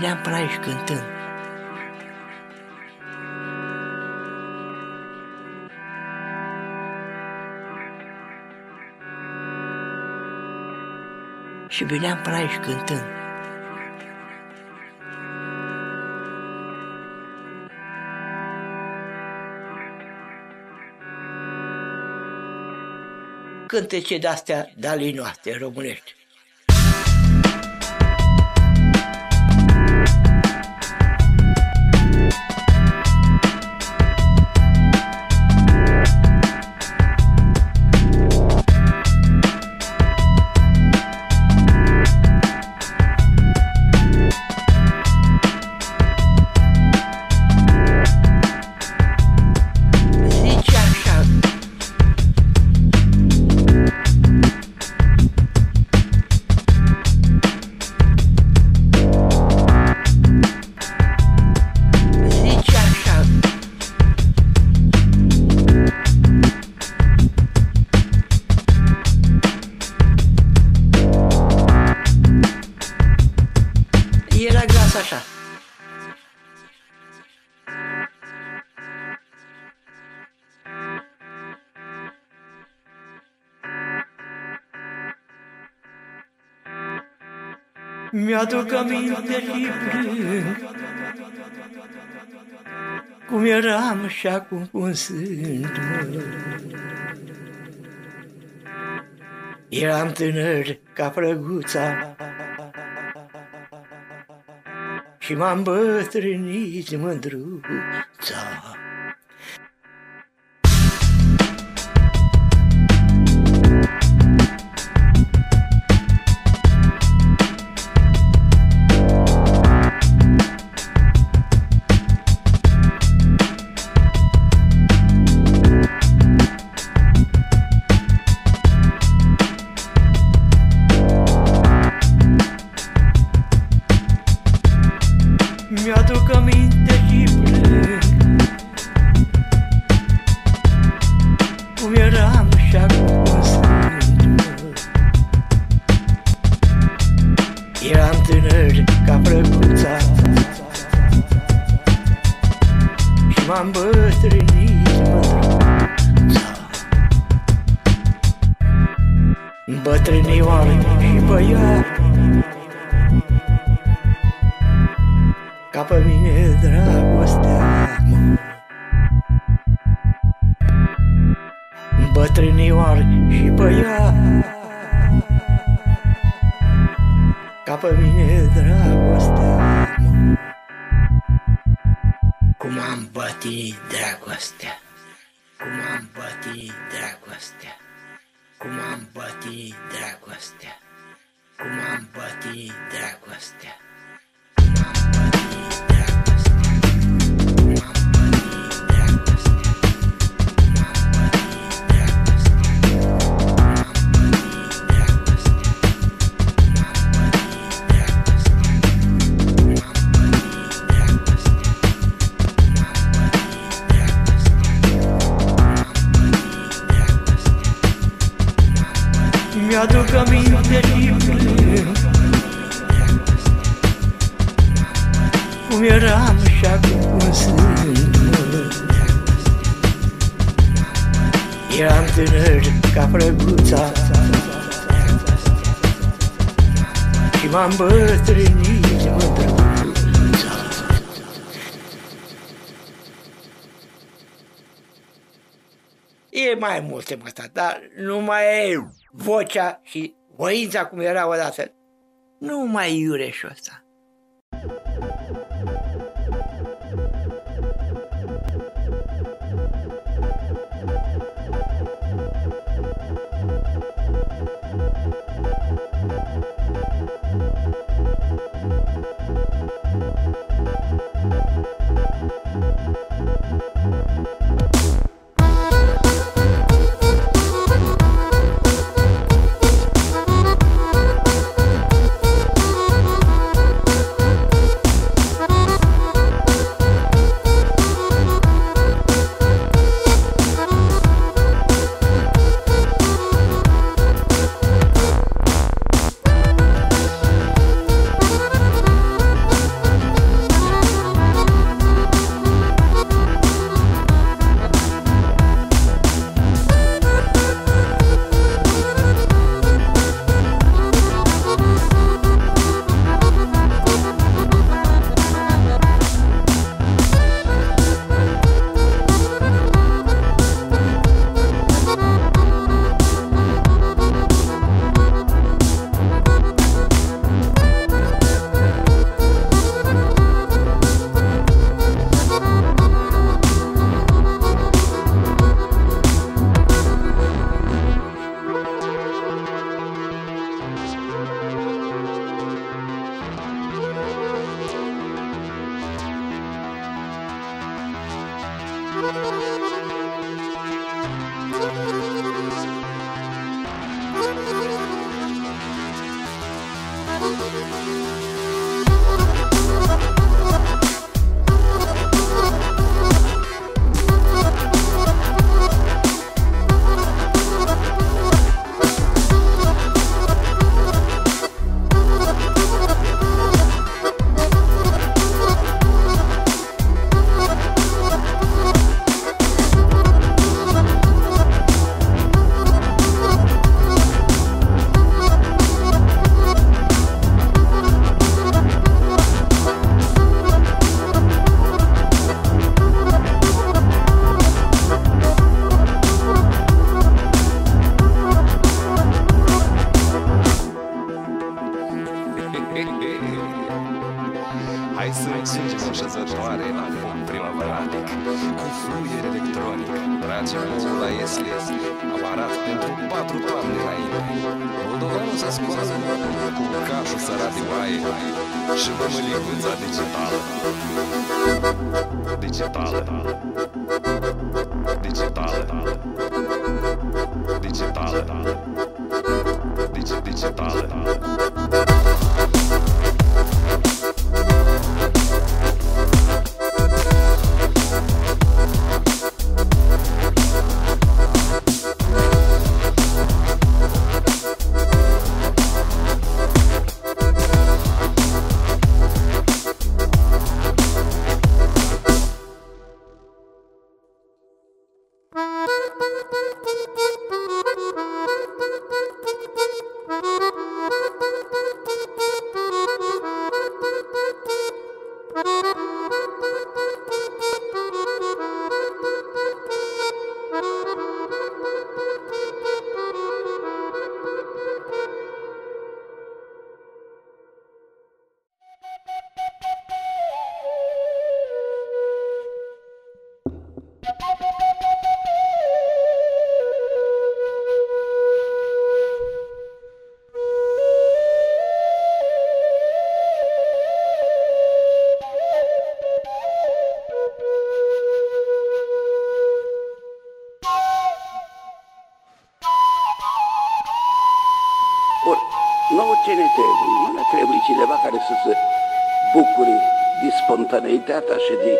veneam până aici cântând. Și veneam până aici cântând. Cântece de-astea de ale noastre românești. Mi-aduc aminte și plâng Cum eram și acum cum sunt mă. Eram tânăr ca prăguța Și m-am bătrânit mândruța Eram tânăr ca prăguța Și m-am bătrânit mândruța E mai multe mă asta, dar nu mai e vocea și voința cum era odată. Nu mai e iureșul ăsta. trata-se de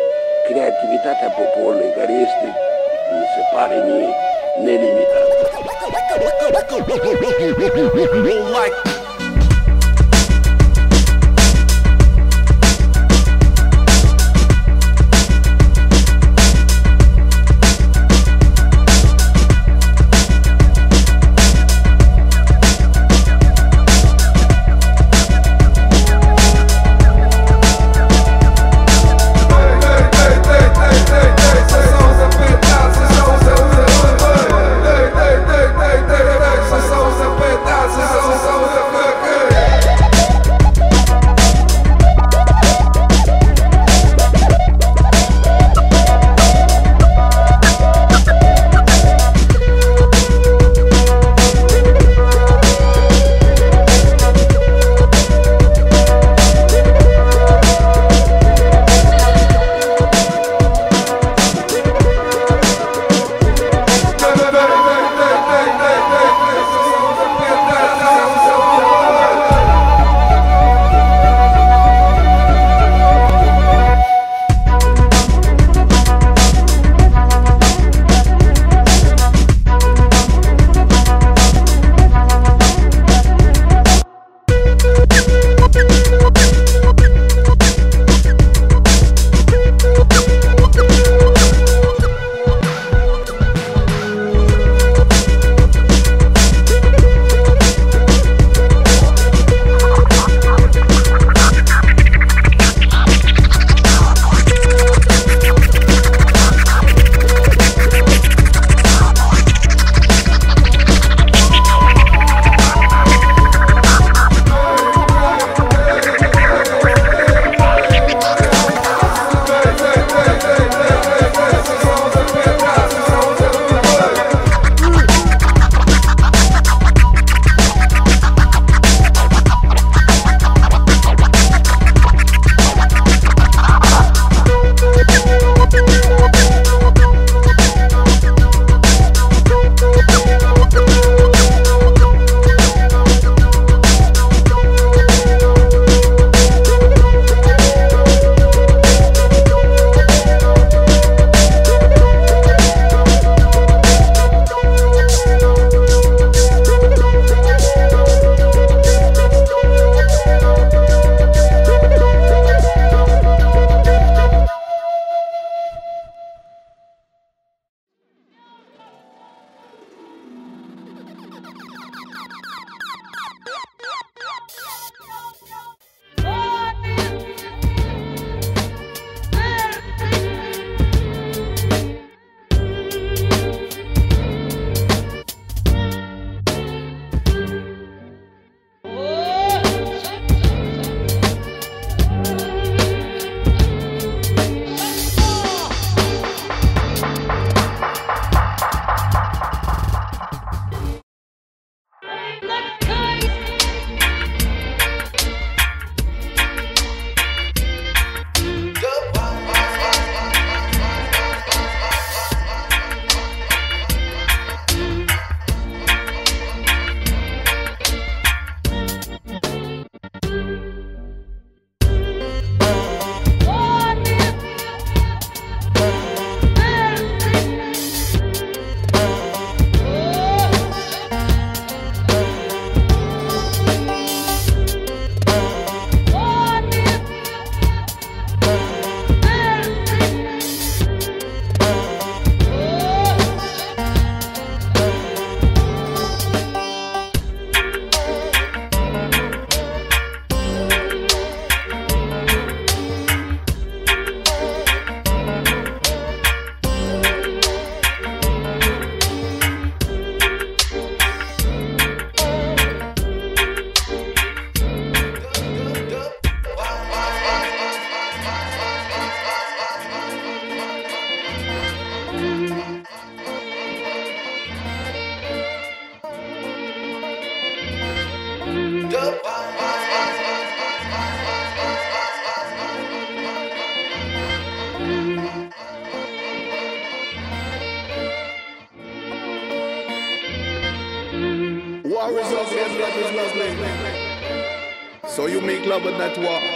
abonne à toi.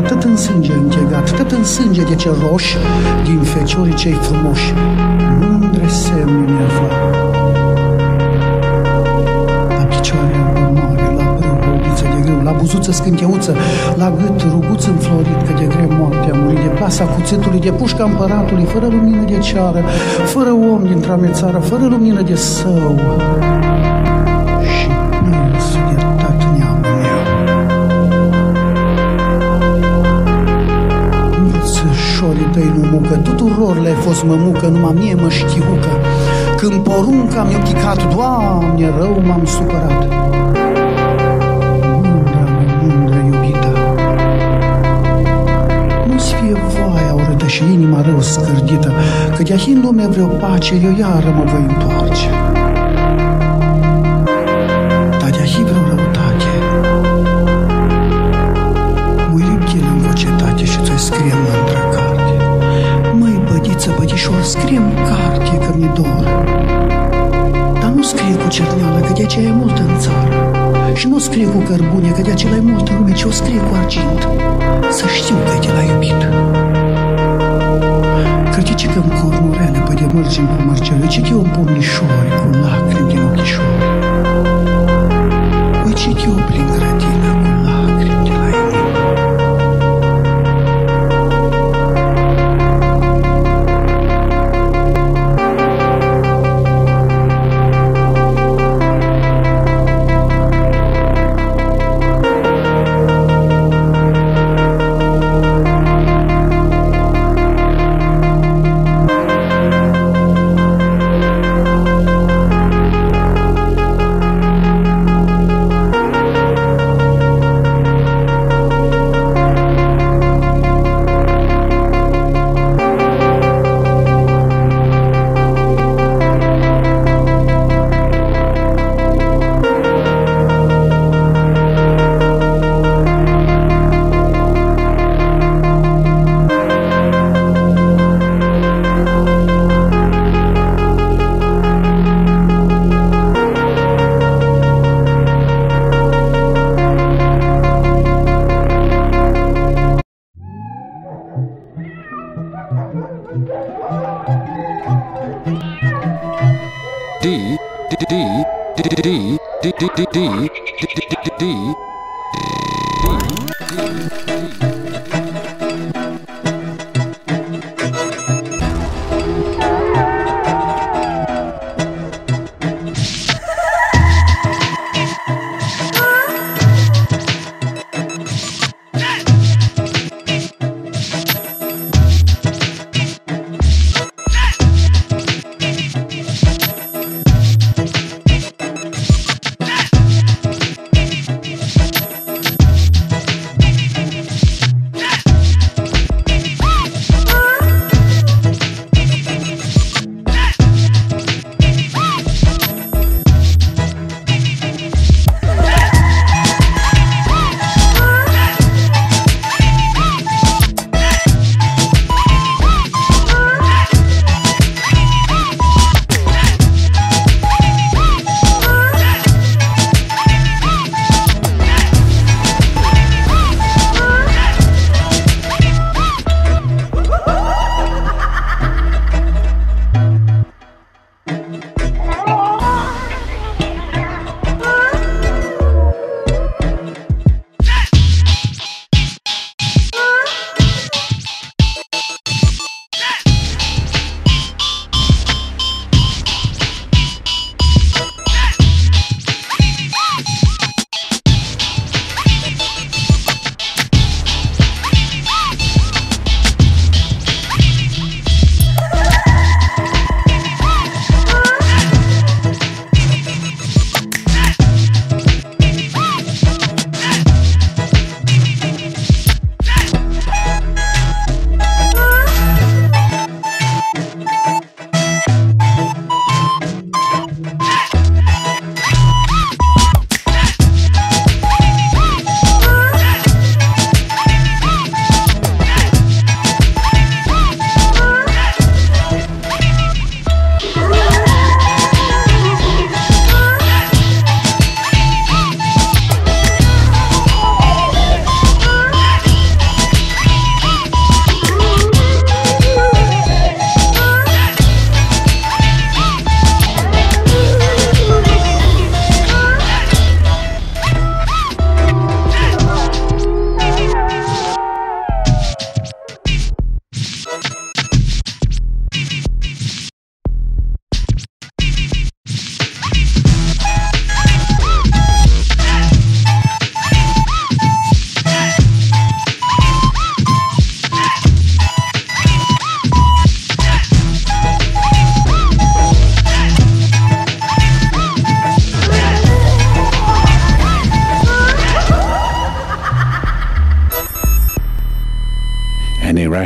Totul tine de brat, tot în sânge închegat, tot în sânge de ce roși, din feciorii cei frumoși. Mândre semne mi-a La picioare albă mare, la brâu, robiță de grâu, la buzuță scânteuță, la gât ruguț înflorit, că de greu moartea muri, de plasa cuțitului, de pușca împăratului, fără lumină de ceară, fără om dintre țară, fără lumină de său. Nu mucă, tuturor le-ai fost mămucă, numai mie mă știucă. Când porunca mi-a chicat, Doamne, rău m-am supărat. Mândra, mă, mândră iubită, Nu-ți fie voia urâtă și inima rău scârdită, Că de-a în lume vreo pace, eu iară mă voi întoarce. Cărbune, că de aceea e mult în lume, ci o scrie cu argint.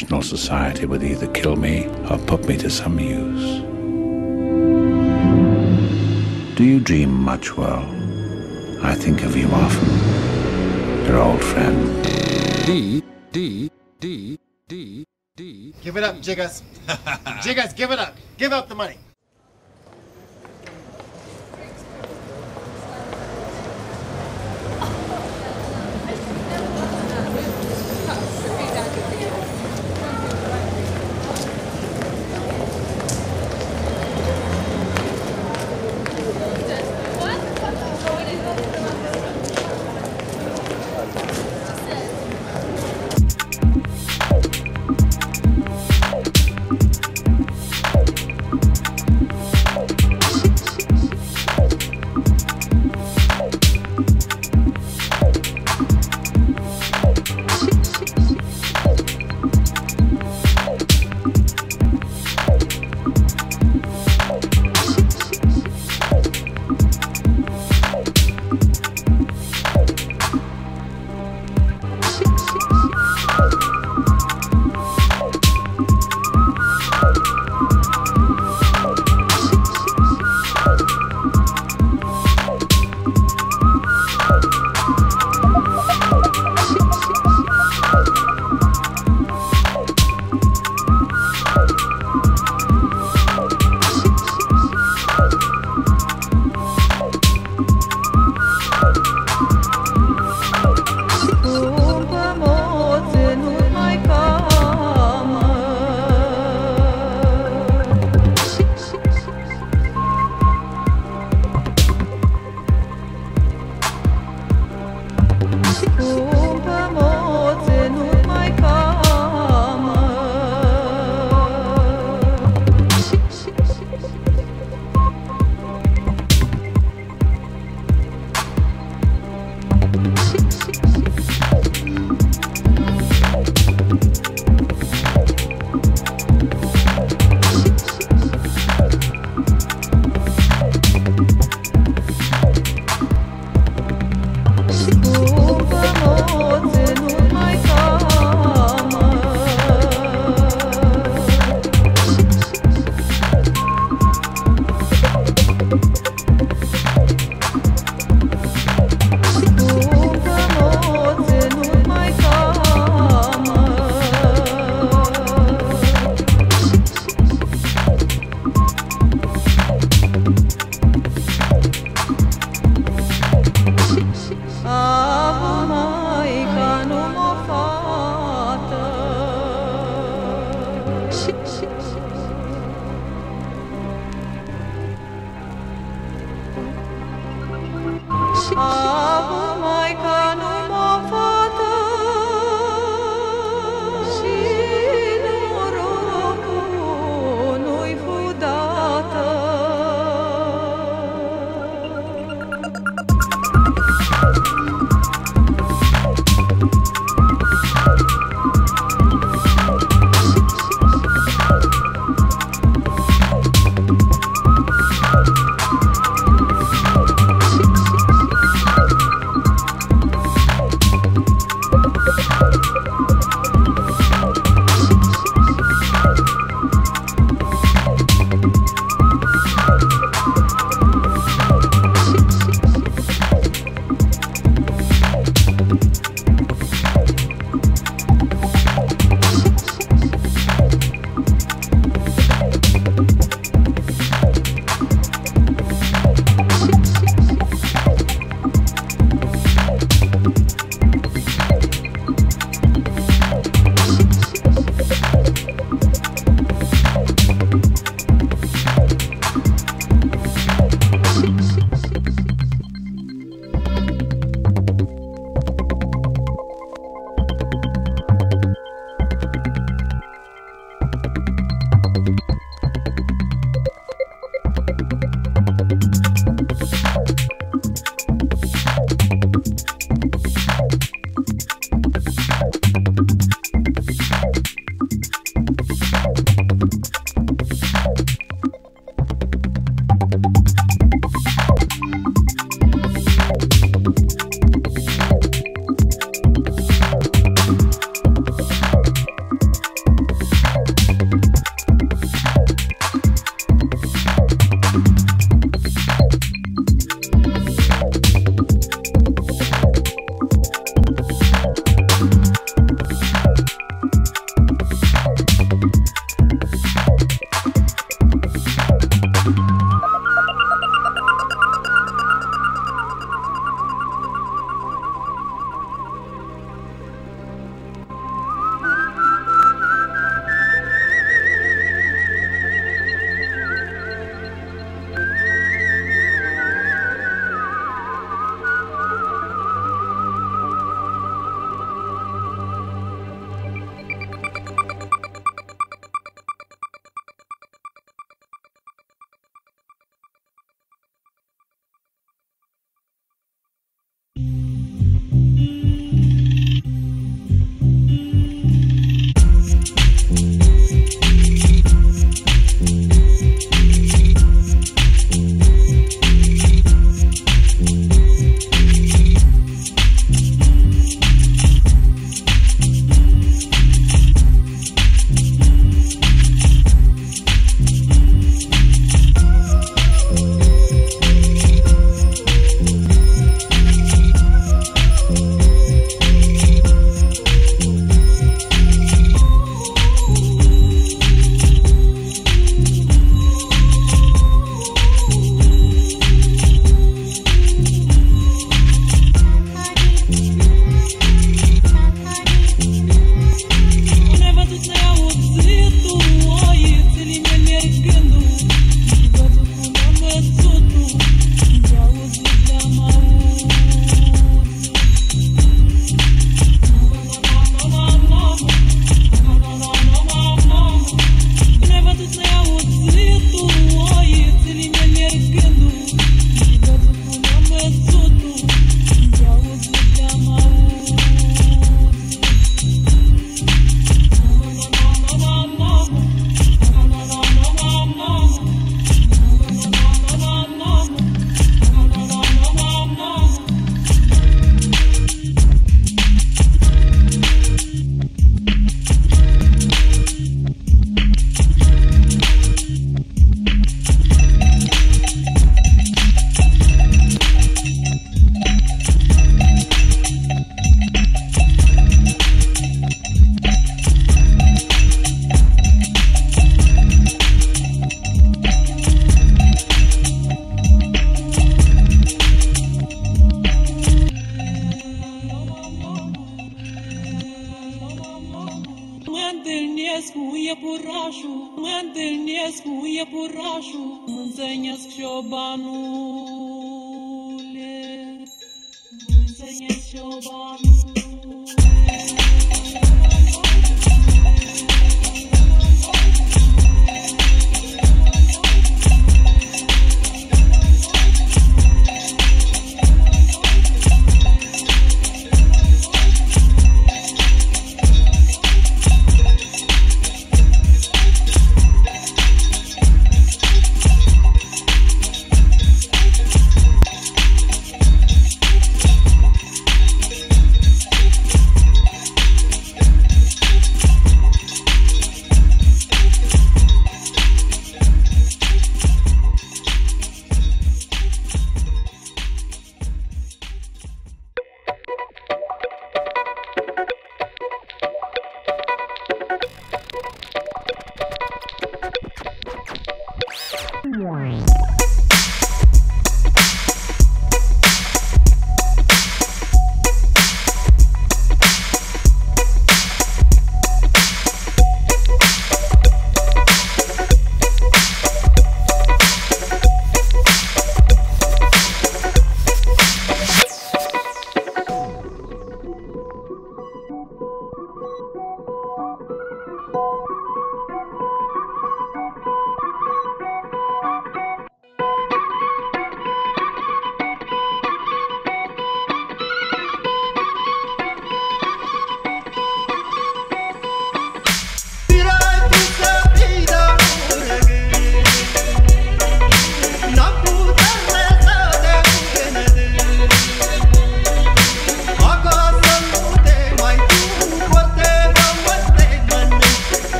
Rational society would either kill me or put me to some use. Do you dream much, well? I think of you often. Your old friend. D, D, D, D, D. Give it up, Jiggas. Jiggas, give it up. Give up the money.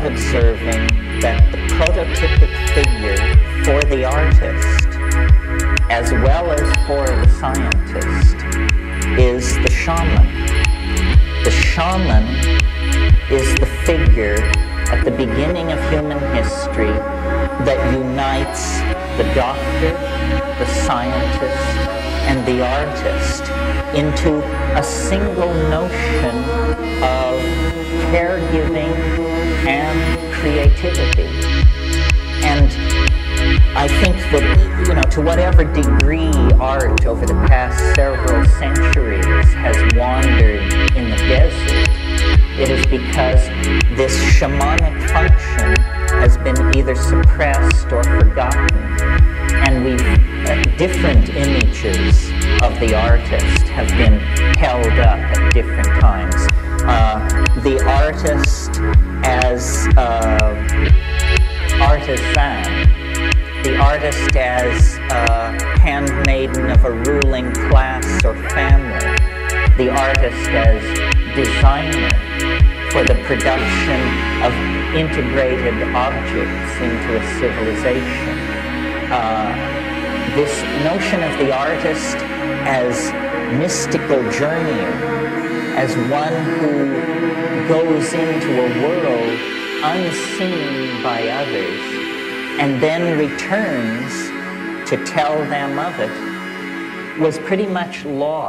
Without observing that the prototypic figure for the artist, as well as for the scientist, is the shaman. The shaman is the figure at the beginning of human history that unites the doctor, the scientist, and the artist into a single notion of caregiving and creativity. And I think that, you know, to whatever degree art over the past several centuries has wandered in the desert, it is because this shamanic function has been either suppressed or forgotten. And we've, different images of the artist have been held up at different times. Uh, the artist as uh, artisan, the artist as a handmaiden of a ruling class or family, the artist as designer for the production of integrated objects into a civilization. Uh, this notion of the artist as mystical journeyer, as one who goes into a world unseen by others and then returns to tell them of it, was pretty much lost.